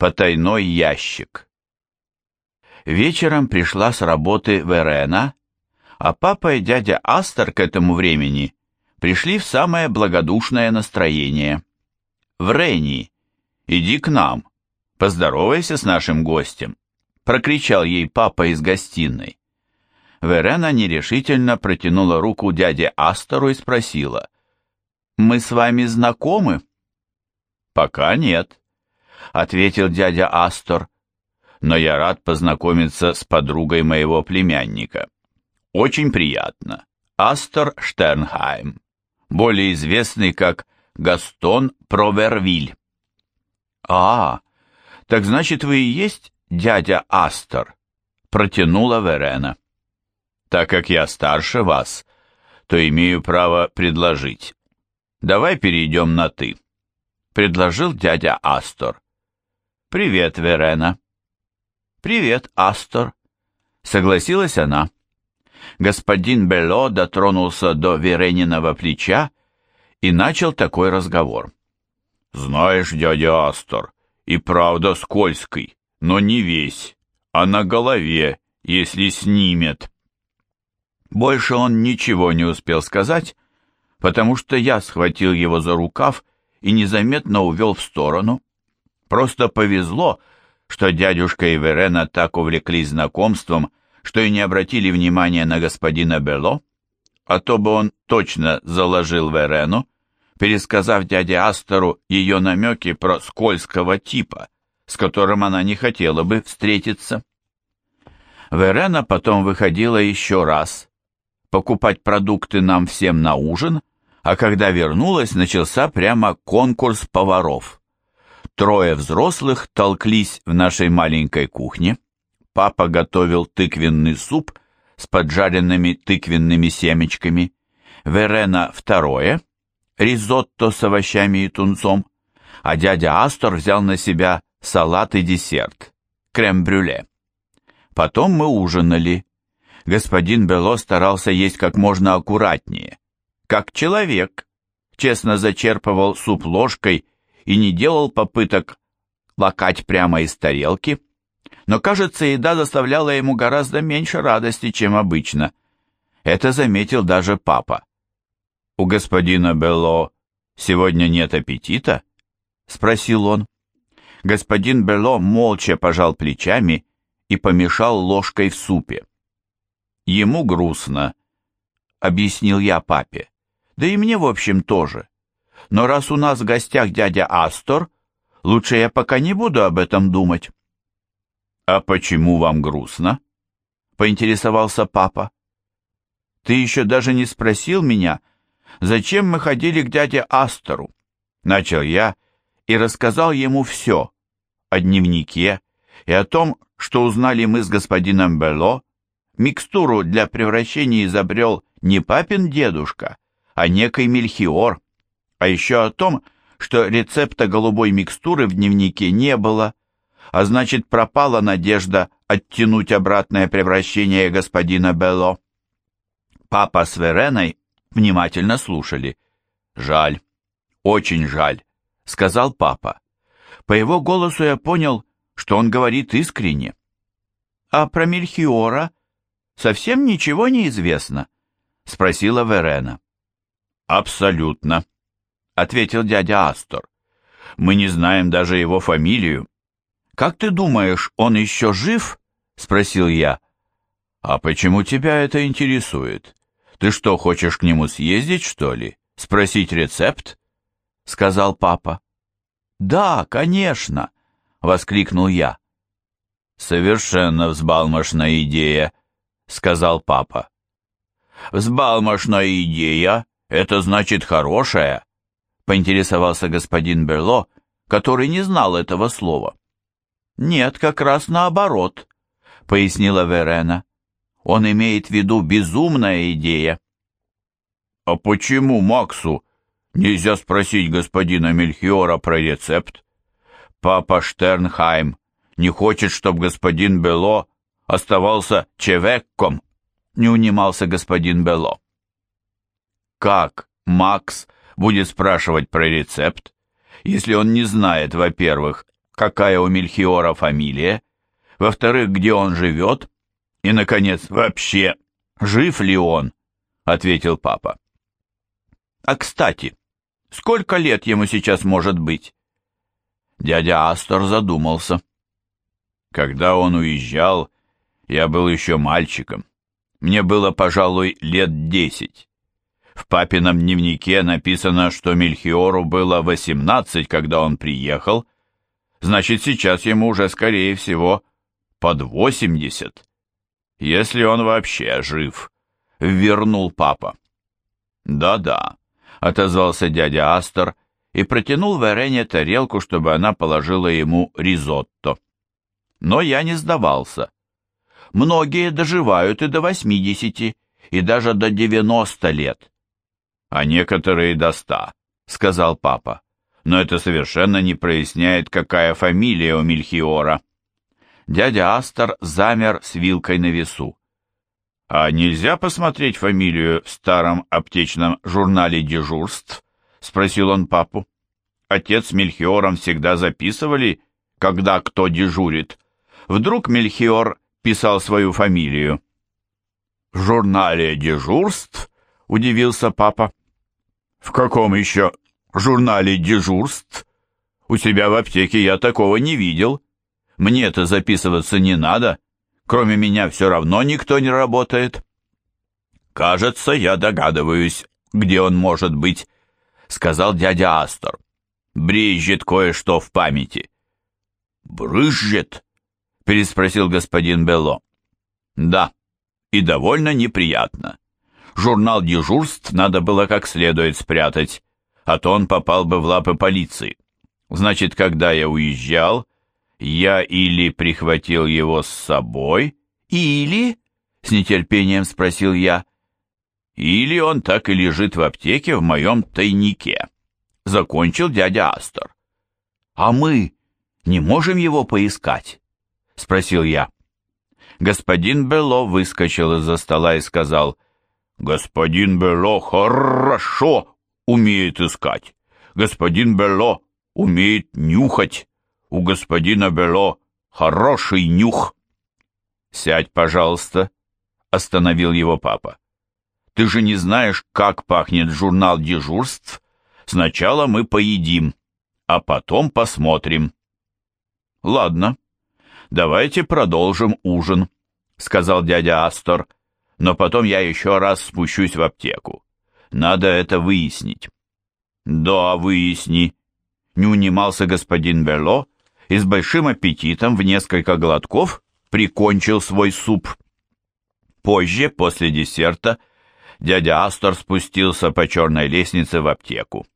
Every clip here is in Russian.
Потайной ящик. Вечером пришла с работы Верена, а папа и дядя Астер к этому времени пришли в самое благодушное настроение. «Врени, иди к нам, поздоровайся с нашим гостем», прокричал ей папа из гостиной. Верена нерешительно протянула руку дяде Астеру и спросила, «Мы с вами знакомы?» «Пока нет», — ответил дядя Астор, «но я рад познакомиться с подругой моего племянника. Очень приятно. Астор Штернхайм, более известный как Гастон Провервиль». «А, так значит, вы и есть дядя Астор?» — протянула Верена. «Так как я старше вас, то имею право предложить. Давай перейдем на «ты», — предложил дядя Астор. «Привет, Верена». «Привет, Астор», — согласилась она. Господин Бело дотронулся до Верениного плеча и начал такой разговор. «Знаешь, дядя Астор, и правда скользкий, но не весь, а на голове, если снимет». Больше он ничего не успел сказать, потому что я схватил его за рукав и незаметно увел в сторону, Просто повезло, что дядюшка и Верена так увлеклись знакомством, что и не обратили внимания на господина Бело, а то бы он точно заложил Верену, пересказав дяде Астеру ее намеки про скользкого типа, с которым она не хотела бы встретиться. Верена потом выходила еще раз, покупать продукты нам всем на ужин, а когда вернулась, начался прямо конкурс поваров. Трое взрослых толклись в нашей маленькой кухне. Папа готовил тыквенный суп с поджаренными тыквенными семечками. Верена второе, ризотто с овощами и тунцом, а дядя Астор взял на себя салат и десерт, крем-брюле. Потом мы ужинали. Господин Бело старался есть как можно аккуратнее, как человек, честно зачерпывал суп ложкой и не делал попыток лакать прямо из тарелки, но, кажется, еда доставляла ему гораздо меньше радости, чем обычно. Это заметил даже папа. «У господина Белло сегодня нет аппетита?» — спросил он. Господин Белло молча пожал плечами и помешал ложкой в супе. «Ему грустно», — объяснил я папе. «Да и мне, в общем, тоже но раз у нас в гостях дядя Астор, лучше я пока не буду об этом думать». «А почему вам грустно?» — поинтересовался папа. «Ты еще даже не спросил меня, зачем мы ходили к дяде Астору?» Начал я и рассказал ему все о дневнике и о том, что узнали мы с господином Бело. Микстуру для превращения изобрел не папин дедушка, а некий Мельхиор а еще о том, что рецепта голубой микстуры в дневнике не было, а значит пропала надежда оттянуть обратное превращение господина Белло. Папа с Вереной внимательно слушали. «Жаль, очень жаль», — сказал папа. По его голосу я понял, что он говорит искренне. «А про Мельхиора совсем ничего не известно?» — спросила Верена. «Абсолютно», ответил дядя Астор. Мы не знаем даже его фамилию. Как ты думаешь, он еще жив? Спросил я. А почему тебя это интересует? Ты что, хочешь к нему съездить, что ли? Спросить рецепт? Сказал папа. Да, конечно, воскликнул я. Совершенно взбалмошная идея, сказал папа. Взбалмошная идея, это значит хорошая, поинтересовался господин Берло, который не знал этого слова. «Нет, как раз наоборот», — пояснила Верена. «Он имеет в виду безумная идея». «А почему Максу нельзя спросить господина Мельхиора про рецепт? Папа Штернхайм не хочет, чтобы господин Бело оставался чевекком», — не унимался господин Бело. «Как Макс будет спрашивать про рецепт, если он не знает, во-первых, какая у Мельхиора фамилия, во-вторых, где он живет, и, наконец, вообще, жив ли он, — ответил папа. А, кстати, сколько лет ему сейчас может быть? Дядя Астор задумался. Когда он уезжал, я был еще мальчиком. Мне было, пожалуй, лет десять. В папином дневнике написано, что Мельхиору было восемнадцать, когда он приехал. Значит, сейчас ему уже, скорее всего, под восемьдесят. Если он вообще жив, вернул папа. Да-да, отозвался дядя Астер и протянул Верене тарелку, чтобы она положила ему ризотто. Но я не сдавался. Многие доживают и до восьмидесяти, и даже до девяносто лет. А некоторые до ста, сказал папа. Но это совершенно не проясняет, какая фамилия у Мельхиора. Дядя Астер замер с вилкой на весу. «А нельзя посмотреть фамилию в старом аптечном журнале дежурств?» — спросил он папу. Отец с Мельхиором всегда записывали, когда кто дежурит. Вдруг Мельхиор писал свою фамилию. «В журнале дежурств?» — удивился папа. «В каком еще журнале дежурств? У себя в аптеке я такого не видел. Мне-то записываться не надо. Кроме меня все равно никто не работает». «Кажется, я догадываюсь, где он может быть», — сказал дядя Астор. «Брежет кое-что в памяти». «Брызжет?» переспросил господин Белло. Да, и довольно неприятно. Журнал дежурств надо было как следует спрятать, а то он попал бы в лапы полиции. Значит, когда я уезжал, я или прихватил его с собой, или, с нетерпением спросил я, или он так и лежит в аптеке в моем тайнике. Закончил дядя Астор. А мы не можем его поискать? — спросил я. Господин Бело выскочил из-за стола и сказал, «Господин Бело хорошо умеет искать. Господин Бело умеет нюхать. У господина Бело хороший нюх». «Сядь, пожалуйста», — остановил его папа. «Ты же не знаешь, как пахнет журнал дежурств? Сначала мы поедим, а потом посмотрим». «Ладно», «Давайте продолжим ужин», — сказал дядя Астор, «но потом я еще раз спущусь в аптеку. Надо это выяснить». «Да, выясни», — не унимался господин Берло и с большим аппетитом в несколько глотков прикончил свой суп. Позже, после десерта, дядя Астор спустился по черной лестнице в аптеку.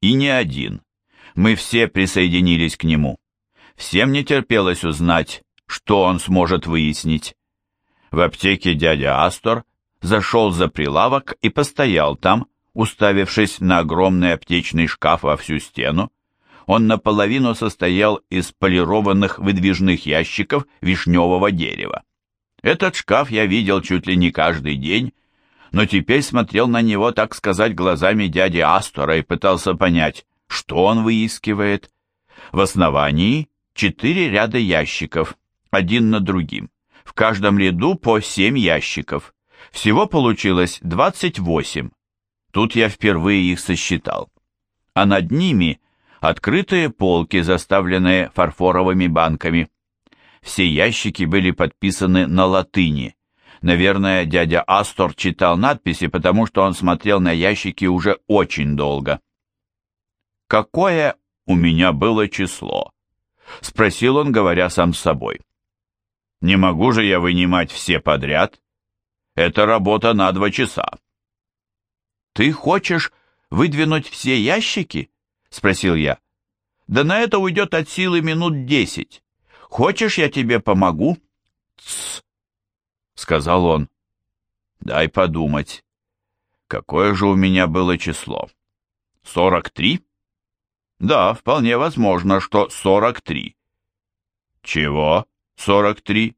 И не один. Мы все присоединились к нему. Всем не терпелось узнать, что он сможет выяснить. В аптеке дядя Астор зашел за прилавок и постоял там, уставившись на огромный аптечный шкаф во всю стену. Он наполовину состоял из полированных выдвижных ящиков вишневого дерева. Этот шкаф я видел чуть ли не каждый день, но теперь смотрел на него, так сказать, глазами дяди Астора и пытался понять, что он выискивает. В основании четыре ряда ящиков, один над другим. В каждом ряду по семь ящиков. Всего получилось 28. Тут я впервые их сосчитал. А над ними открытые полки, заставленные фарфоровыми банками. Все ящики были подписаны на латыни. Наверное, дядя Астор читал надписи, потому что он смотрел на ящики уже очень долго. «Какое у меня было число?» — спросил он, говоря сам с собой. «Не могу же я вынимать все подряд. Это работа на два часа». «Ты хочешь выдвинуть все ящики?» — спросил я. «Да на это уйдет от силы минут десять. Хочешь, я тебе помогу?» «Тсс», — сказал он. «Дай подумать. Какое же у меня было число? Сорок три?» Да, вполне возможно, что 43. Чего? 43?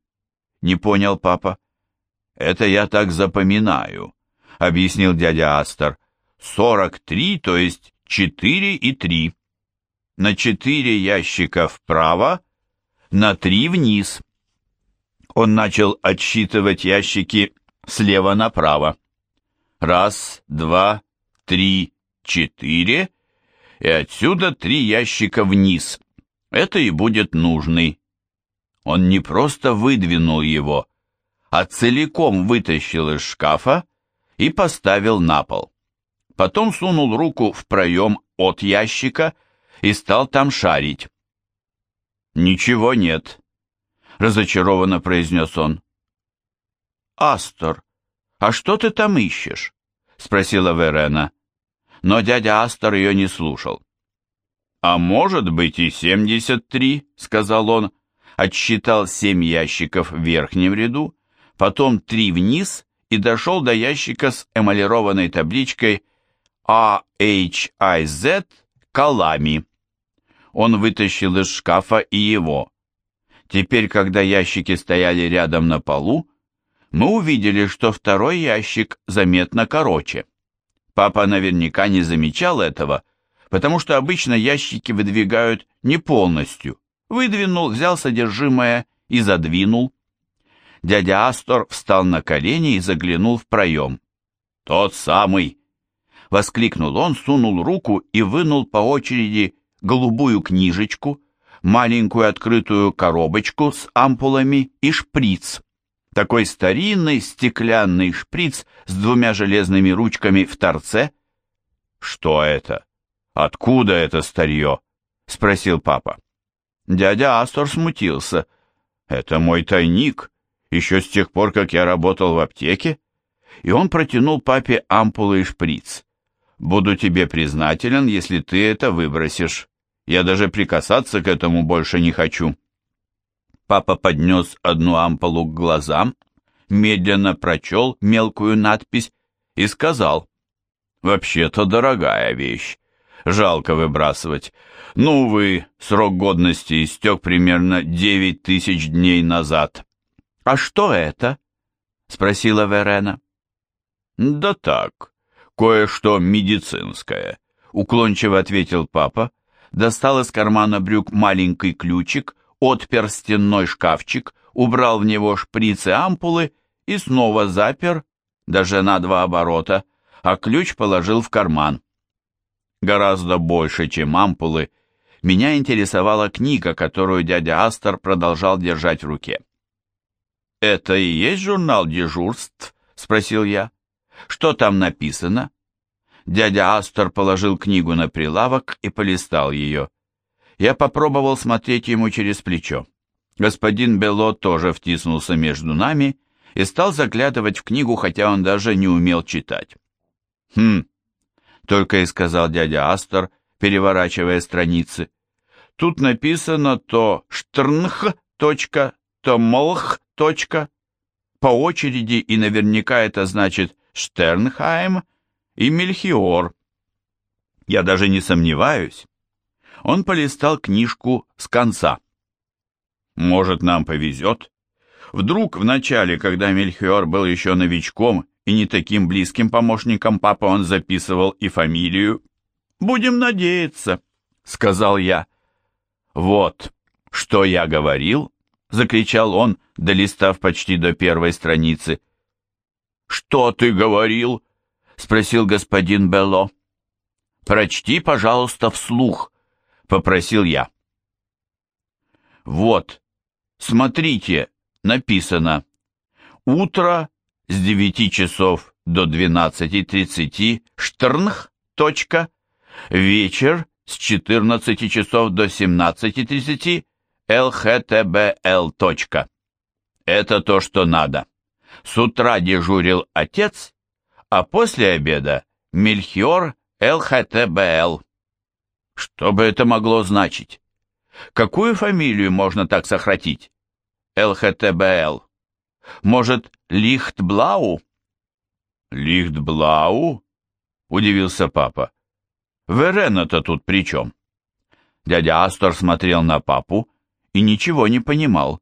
Не понял папа. Это я так запоминаю, объяснил дядя Астер. 43, то есть 4 и 3. на четыре ящика вправо, на три вниз. Он начал отсчитывать ящики слева направо. Раз, два, три, четыре, и отсюда три ящика вниз. Это и будет нужный. Он не просто выдвинул его, а целиком вытащил из шкафа и поставил на пол. Потом сунул руку в проем от ящика и стал там шарить. «Ничего нет», — разочарованно произнес он. «Астор, а что ты там ищешь?» — спросила Верена. Но дядя Астор ее не слушал. «А может быть и семьдесят три», — сказал он, отсчитал семь ящиков в верхнем ряду, потом три вниз и дошел до ящика с эмалированной табличкой AHIZ Калами. Он вытащил из шкафа и его. Теперь, когда ящики стояли рядом на полу, мы увидели, что второй ящик заметно короче. Папа наверняка не замечал этого, потому что обычно ящики выдвигают не полностью. Выдвинул, взял содержимое и задвинул. Дядя Астор встал на колени и заглянул в проем. «Тот самый!» Воскликнул он, сунул руку и вынул по очереди голубую книжечку, маленькую открытую коробочку с ампулами и шприц. Такой старинный стеклянный шприц с двумя железными ручками в торце. «Что это? Откуда это старье?» — спросил папа. Дядя Астор смутился. «Это мой тайник, еще с тех пор, как я работал в аптеке». И он протянул папе ампулы и шприц. «Буду тебе признателен, если ты это выбросишь. Я даже прикасаться к этому больше не хочу». Папа поднес одну ампулу к глазам, медленно прочел мелкую надпись и сказал, «Вообще-то дорогая вещь. Жалко выбрасывать. Ну, вы, срок годности истек примерно девять тысяч дней назад. А что это? Спросила Верена. Да так, кое-что медицинское, уклончиво ответил папа, достал из кармана брюк маленький ключик, отпер стенной шкафчик, убрал в него шприцы ампулы и снова запер, даже на два оборота, а ключ положил в карман гораздо больше, чем ампулы, меня интересовала книга, которую дядя Астер продолжал держать в руке. «Это и есть журнал дежурств?» — спросил я. «Что там написано?» Дядя Астер положил книгу на прилавок и полистал ее. Я попробовал смотреть ему через плечо. Господин Бело тоже втиснулся между нами и стал заглядывать в книгу, хотя он даже не умел читать. «Хм, только и сказал дядя Астор, переворачивая страницы. Тут написано то штрнх, точка, то молх, точка. По очереди, и наверняка это значит Штернхайм и Мельхиор. Я даже не сомневаюсь. Он полистал книжку с конца. Может, нам повезет? Вдруг в начале, когда Мельхиор был еще новичком и не таким близким помощником папы он записывал и фамилию. «Будем надеяться», — сказал я. «Вот, что я говорил», — закричал он, долистав почти до первой страницы. «Что ты говорил?» — спросил господин Белло. «Прочти, пожалуйста, вслух», — попросил я. «Вот, смотрите, написано. Утро с 9 часов до 12.30 Штрнх. Точка. Вечер с 14 часов до 17.30 ЛХТБЛ. Точка. Это то, что надо. С утра дежурил отец, а после обеда Мельхиор ЛХТБЛ. Что бы это могло значить? Какую фамилию можно так сократить? ЛХТБЛ. Может, Лихтблау? Лихтблау? Удивился папа. Верена-то тут при чем? Дядя Астор смотрел на папу и ничего не понимал.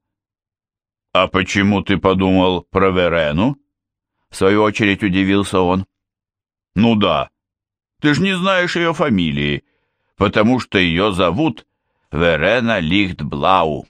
«А почему ты подумал про Верену?» В свою очередь удивился он. «Ну да, ты ж не знаешь ее фамилии. потому что ее зовут Верена Лихтблау.